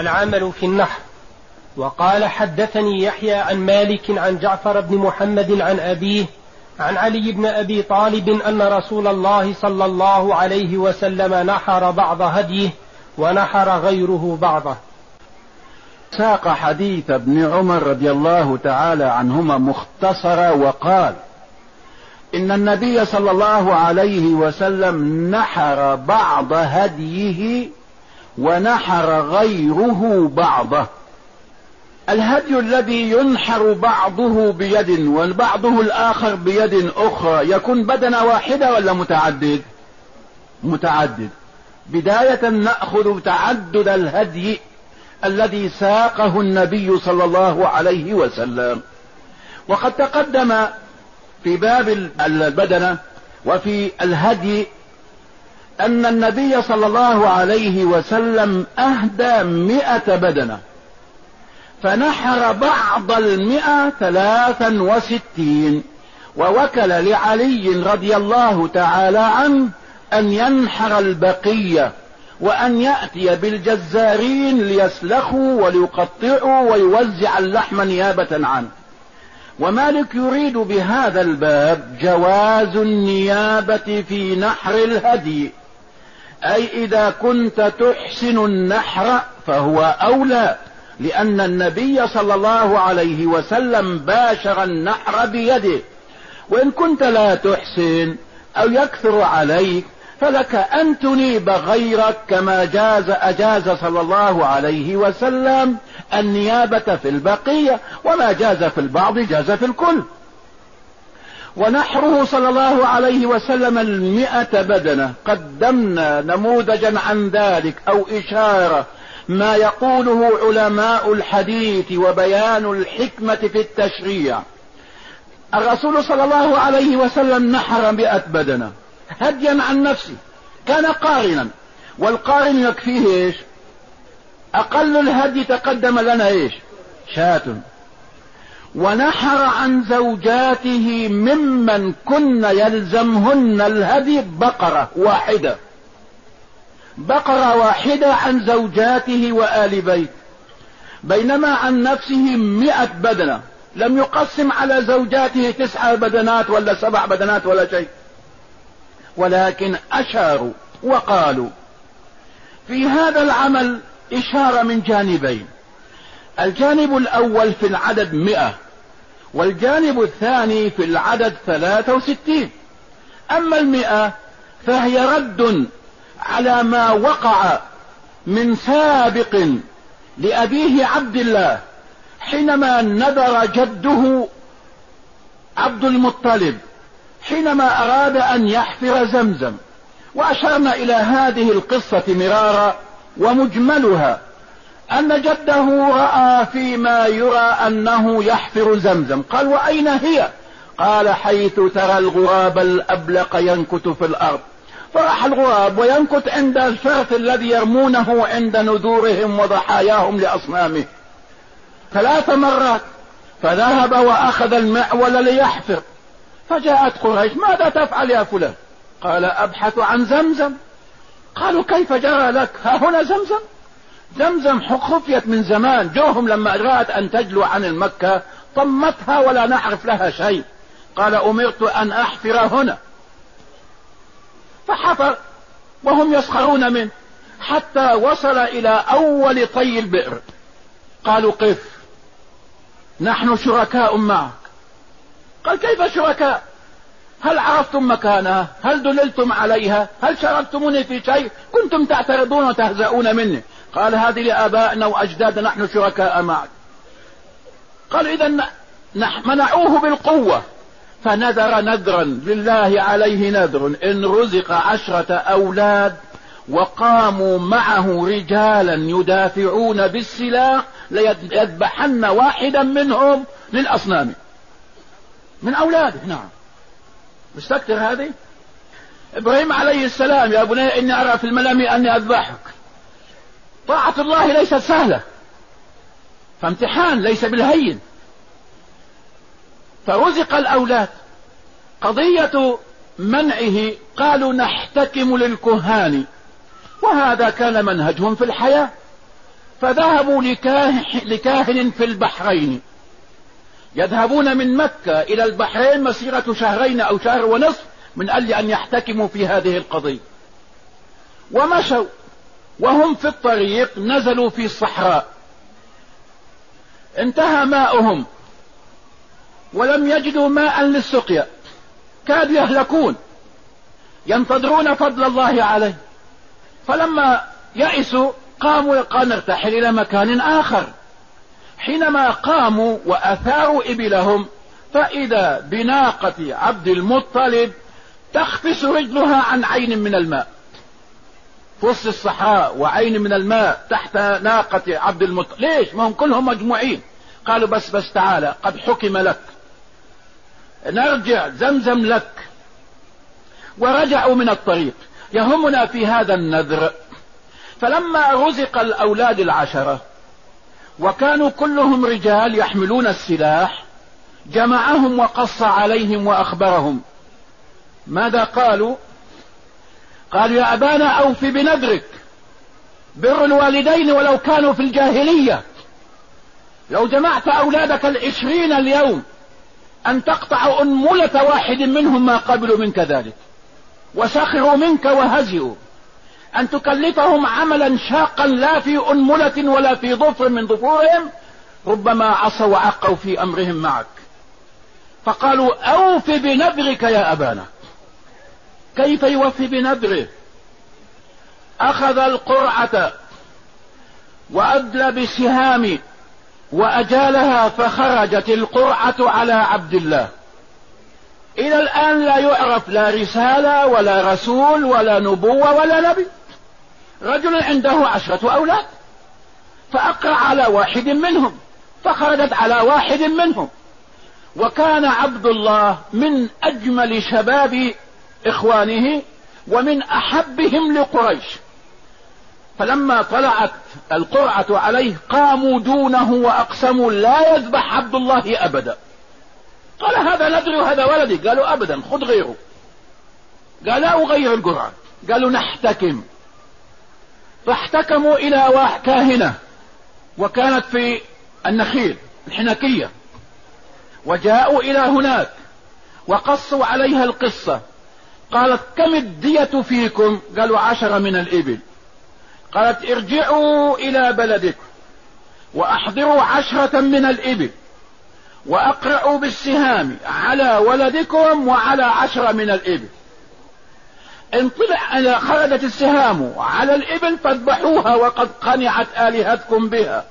العمل في النحر. وقال حدثني يحيى عن مالك عن جعفر بن محمد عن أبيه عن علي بن أبي طالب أن رسول الله صلى الله عليه وسلم نحر بعض هديه ونحر غيره بعضه. ساق حديث ابن عمر رضي الله تعالى عنهما مختصرا وقال إن النبي صلى الله عليه وسلم نحر بعض هديه ونحر غيره بعضه. الهدي الذي ينحر بعضه بيد وبعضه الآخر بيد أخرى يكون بدنة واحدة ولا متعدد؟ متعدد. بداية نأخذ تعدد الهدي الذي ساقه النبي صلى الله عليه وسلم. وقد تقدم في باب البدنة وفي الهدي أن النبي صلى الله عليه وسلم أهدى مئة بدنة فنحر بعض المئة ثلاثا وستين ووكل لعلي رضي الله تعالى عنه أن ينحر البقية وأن يأتي بالجزارين ليسلخوا وليقطعوا ويوزع اللحم نيابة عنه. ومالك يريد بهذا الباب جواز النيابة في نحر الهدي. أي إذا كنت تحسن النحر فهو أولى لأن النبي صلى الله عليه وسلم باشر النحر بيده. وإن كنت لا تحسن أو يكثر عليك فلك أن تنيب غيرك كما جاز أجاز صلى الله عليه وسلم النيابة في البقية وما جاز في البعض جاز في الكل. ونحره صلى الله عليه وسلم المئة بدنة. قدمنا نموذجا عن ذلك أو إشارة ما يقوله علماء الحديث وبيان الحكمة في التشريع. الرسول صلى الله عليه وسلم نحر مئة بدنة. هديا عن نفسه. كان قارنا. والقارن يكفيه إيش؟ أقل الهدي تقدم لنا إيش؟ شاة. ونحر عن زوجاته ممن كن يلزمهن الهدي بقرة واحدة. بقرة واحدة عن زوجاته وآل بيت. بينما عن نفسه مئة بدنة. لم يقسم على زوجاته تسعة بدنات ولا سبع بدنات ولا شيء. ولكن أشاروا وقالوا في هذا العمل إشارة من جانبين. الجانب الأول في العدد مئة. والجانب الثاني في العدد ثلاثة وستين. أما المئة فهي رد على ما وقع من سابق لأبيه عبد الله حينما نذر جده عبد المطلب حينما أراد أن يحفر زمزم. وأشرنا إلى هذه القصة مرارا ومجملها. أن جده رأى فيما يرى أنه يحفر زمزم. قال وأين هي؟ قال حيث ترى الغراب الأبلق ينكت في الأرض. فراح الغراب وينكت عند الفرث الذي يرمونه عند نذورهم وضحاياهم لأصنامه. ثلاث مرات فذهب وأخذ المعول ليحفر. فجاءت قريش ماذا تفعل يا فلان؟ قال أبحث عن زمزم. قالوا كيف جرى لك؟ ها هنا زمزم؟ زمزم خفيت من زمان. جوهم لما رأت أن تجلو عن المكة طمتها ولا نعرف لها شيء. قال أمرت أن أحفر هنا. فحفر وهم يسخرون منه. حتى وصل إلى أول طي البئر. قالوا قف. نحن شركاء معك. قال كيف شركاء؟ هل عرفتم مكانها هل دللتم عليها؟ هل شاركتموني في شيء؟ كنتم تعترضون وتهزؤون مني. قال هذه لآبائنا وأجدادنا نحن شركاء معك. قال إذا منعوه بالقوة. فنذر نذرا لله عليه نذر. إن رزق عشرة أولاد وقاموا معه رجالا يدافعون بالسلاح ليذبحن واحدا منهم للأصنام. من أولاده نعم. مستكتر هذه؟ إبراهيم عليه السلام يا بني إني أرى في المنام أني أذبحك. طاعة الله ليست سهلة. فامتحان ليس بالهين. فرزق الأولاد. قضية منعه قالوا نحتكم للكهان. وهذا كان منهجهم في الحياة. فذهبوا لكاهن في البحرين. يذهبون من مكة إلى البحرين مسيرة شهرين أو شهر ونصف من أجل أن يحتكموا في هذه القضية. ومشوا وهم في الطريق نزلوا في الصحراء. انتهى ماؤهم ولم يجدوا ماء للسقيا. كادوا يهلكون ينتظرون فضل الله عليه. فلما يئسوا قاموا قال نرتحل إلى مكان آخر. حينما قاموا وأثاروا إبلهم فإذا بناقة عبد المطلب تخفس رجلها عن عين من الماء. في الصحراء وعين من الماء تحت ناقة عبد المطلب ليش؟ ما هم كلهم مجموعين. قالوا بس بس تعالى قد حكم لك. نرجع زمزم لك. ورجعوا من الطريق. يهمنا في هذا النذر. فلما رزق الأولاد العشرة وكانوا كلهم رجال يحملون السلاح جمعهم وقص عليهم وأخبرهم. ماذا قالوا؟ قالوا يا أبانا أوف بنذرك بر الوالدين ولو كانوا في الجاهلية. لو جمعت أولادك العشرين اليوم أن تقطع أنملة واحد منهم ما قبلوا منك ذلك. وسخروا منك وهزئوا. أن تكلفهم عملا شاقا لا في أنملة ولا في ظفر من ظفورهم. ربما عصوا وعقوا في أمرهم معك. فقالوا أوف بنذرك يا أبانا. كيف يوفي بنذره؟ أخذ القرعة وأدلى بسهام وأجالها فخرجت القرعة على عبد الله. إلى الآن لا يعرف لا رسالة ولا رسول ولا نبوة ولا نبي. رجل عنده عشرة أولاد. فأقرأ على واحد منهم. فخرجت على واحد منهم. وكان عبد الله من أجمل شباب إخوانه ومن أحبهم لقريش. فلما طلعت القرعة عليه قاموا دونه وأقسموا لا يذبح عبد الله أبدا. قال هذا ندري وهذا ولدي. قالوا أبدا خذ غيره. قال لا أغير القرعة. قالوا نحتكم. فاحتكموا إلى كاهنة وكانت في النخيل الحنكية. وجاءوا إلى هناك وقصوا عليها القصة. قالت كم الدية فيكم؟ قالوا عشرة من الإبل. قالت ارجعوا إلى بلدكم وأحضروا عشرة من الإبل وأقرأوا بالسهام على ولدكم وعلى عشرة من الإبل. إن طلع خرجت السهام على الإبل فاذبحوها وقد قنعت آلهتكم بها.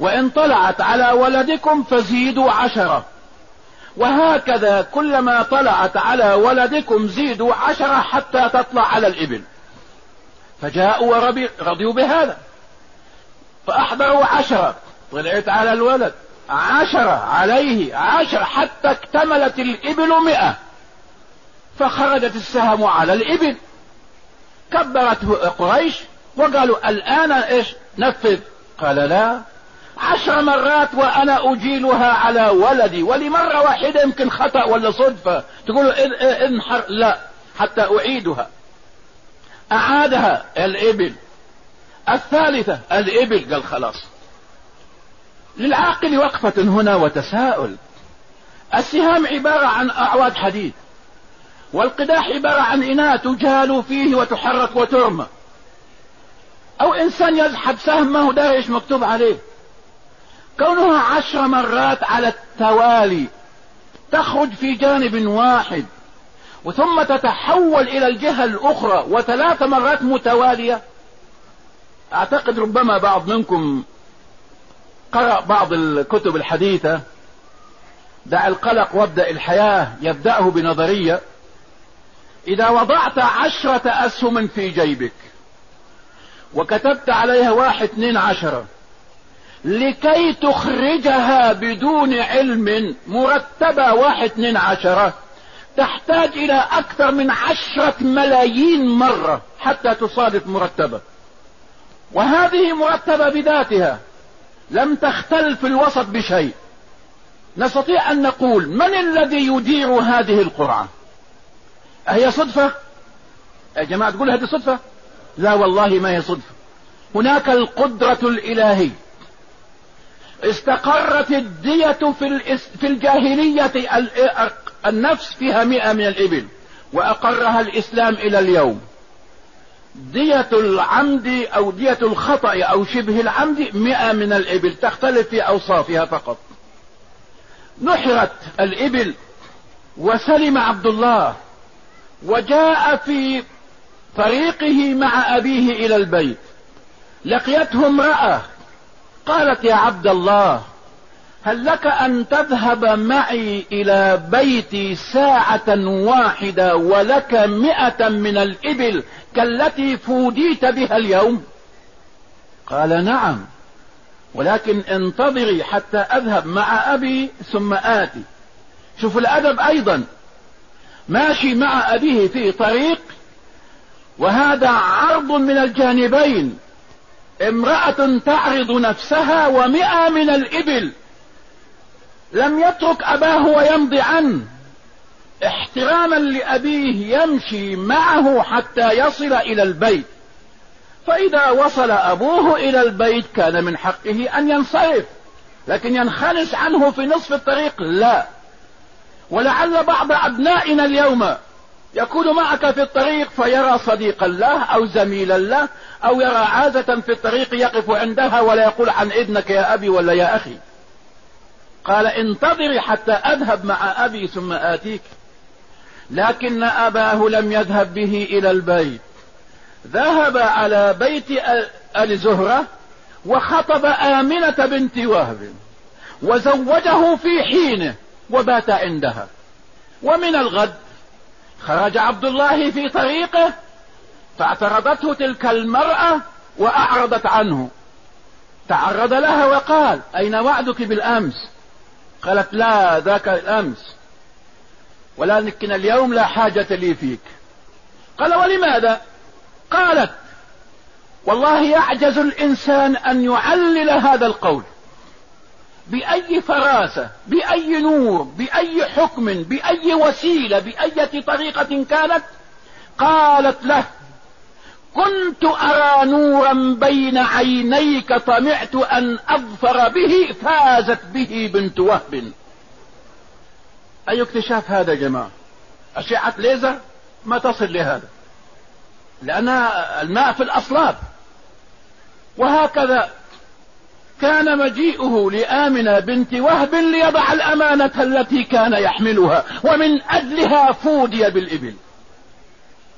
وإن طلعت على ولدكم فزيدوا عشرة. وهكذا كلما طلعت على ولدكم زيدوا عشرة حتى تطلع على الإبل. فجاءوا ورضيوا بهذا. فأحضروا عشرة. طلعت على الولد. عشرة عليه. عشرة حتى اكتملت الإبل مئة. فخرجت السهم على الإبل. كبرت قريش وقالوا الآن إيش نفذ؟ قال لا. عشر مرات وأنا أجيلها على ولدي ولمرة واحدة يمكن خطأ ولا صدفة. تقول انحر. لا حتى أعيدها. أعادها الإبل. الثالثة الإبل. قال خلاص. للعاقل وقفة هنا وتساؤل. السهام عبارة عن أعواد حديد والقداح عبارة عن إناء تجال فيه وتحرك وترمى. أو إنسان يزحف سهم ما إيش مكتوب عليه؟ كونها عشر مرات على التوالي تخرج في جانب واحد وثم تتحول إلى الجهة الأخرى وثلاث مرات متوالية. أعتقد ربما بعض منكم قرأ بعض الكتب الحديثة. دع القلق وابدأ الحياة يبدأه بنظرية. إذا وضعت عشرة أسهم في جيبك وكتبت عليها واحد اثنين عشرة لكي تخرجها بدون علم مرتبة واحد اثنين عشرة تحتاج إلى أكثر من عشرة ملايين مرة حتى تصادف مرتبة. وهذه مرتبة بذاتها لم تختل في الوسط بشيء. نستطيع أن نقول من الذي يدير هذه القرعة؟ هي صدفة؟ يا جماعة تقول هذه صدفة؟ لا والله ما هي صدفة. هناك القدرة الإلهية. استقرت الدية في, في الجاهلية النفس فيها مئة من الإبل وأقرها الإسلام إلى اليوم. دية العمد أو دية الخطأ أو شبه العمد مئة من الإبل تختلف في أوصافها فقط. نحرت الإبل وسلم عبد الله وجاء في طريقه مع أبيه إلى البيت لقيته امرأة قالت يا عبد الله هل لك أن تذهب معي إلى بيتي ساعة واحدة ولك مئة من الإبل كالتي فوديت بها اليوم؟ قال نعم ولكن انتظري حتى أذهب مع أبي ثم آتي. شوف الأدب أيضا. ماشي مع أبيه في طريق وهذا عرض من الجانبين. امرأة تعرض نفسها ومئة من الإبل. لم يترك أباه ويمضي عنه. احتراما لأبيه يمشي معه حتى يصل إلى البيت. فإذا وصل أبوه إلى البيت كان من حقه أن ينصرف لكن ينخلص عنه في نصف الطريق لا. ولعل بعض أبنائنا اليوم يكون معك في الطريق فيرى صديقا له أو زميلا له أو يرى عازة في الطريق يقف عندها ولا يقول عن ابنك يا أبي ولا يا أخي. قال انتظري حتى أذهب مع أبي ثم آتيك. لكن أباه لم يذهب به إلى البيت. ذهب على بيت آل زهرة وخطب آمنة بنت وهب وزوجه في حينه وبات عندها. ومن الغد خرج عبد الله في طريقه فاعترضته تلك المرأة وأعرضت عنه. تعرض لها وقال أين وعدك بالأمس؟ قالت لا ذاك الأمس. ولكن اليوم لا حاجة لي فيك. قال ولماذا؟ قالت والله يعجز الإنسان أن يعلل هذا القول. بأي فراسة بأي نور بأي حكم بأي وسيلة بأية طريقة كانت قالت له كنت أرى نورا بين عينيك طمعت أن أظفر به فازت به بنت وهب. أي اكتشاف هذا يا جماعة؟ أشعة ليزر ما تصل لهذا؟ لأن الماء في الأصلاب. وهكذا كان مجيئه لآمنة بنت وهب ليضع الأمانة التي كان يحملها ومن أجلها فودي بالإبل.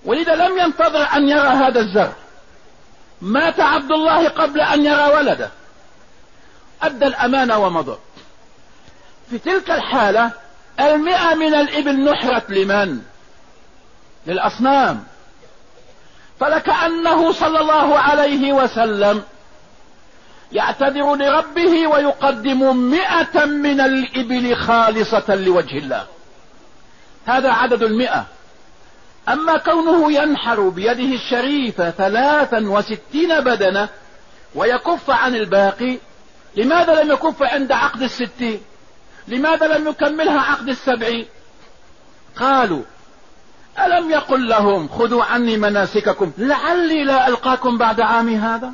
ولذا لم ينتظر أن يرى هذا الزرع مات عبد الله قبل أن يرى ولده. أدى الأمانة ومضى. في تلك الحالة المئة من الإبل نحرت لمن؟ للأصنام. فلكأنه صلى الله عليه وسلم يعتذر لربه ويقدم مئة من الإبل خالصة لوجه الله. هذا عدد المئة. أما كونه ينحر بيده الشريفة ثلاثا وستين بدنة ويكف عن الباقي لماذا لم يكف عند عقد الستين لماذا لم يكملها عقد السبعين قالوا ألم يقل لهم خذوا عني مناسككم لعلي لا ألقاكم بعد عامي هذا؟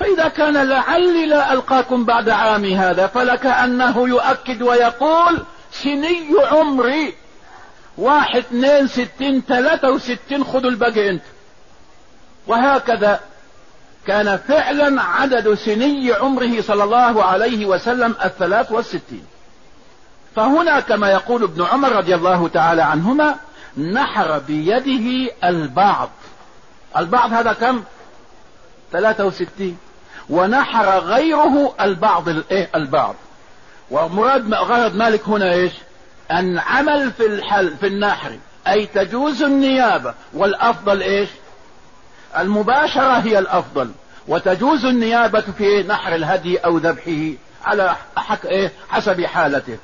فإذا كان لعلي لا ألقاكم بعد عامي هذا فلكأنه يؤكد ويقول سني عمري واحد اثنين ستين ثلاثة وستين خذوا الباقي أنت. وهكذا كان فعلا عدد سني عمره صلى الله عليه وسلم الثلاث والستين. فهنا كما يقول ابن عمر رضي الله تعالى عنهما نحر بيده البعض. البعض هذا كم؟ ثلاثة وستين. ونحر غيره البعض الايه البعض. ومراد غرض مالك هنا إيش؟ أن عمل في الحل في النحر أي تجوز النيابة. والأفضل إيش؟ المباشرة هي الأفضل. وتجوز النيابة في نحر الهدي أو ذبحه على. إيه؟ حسب حالته.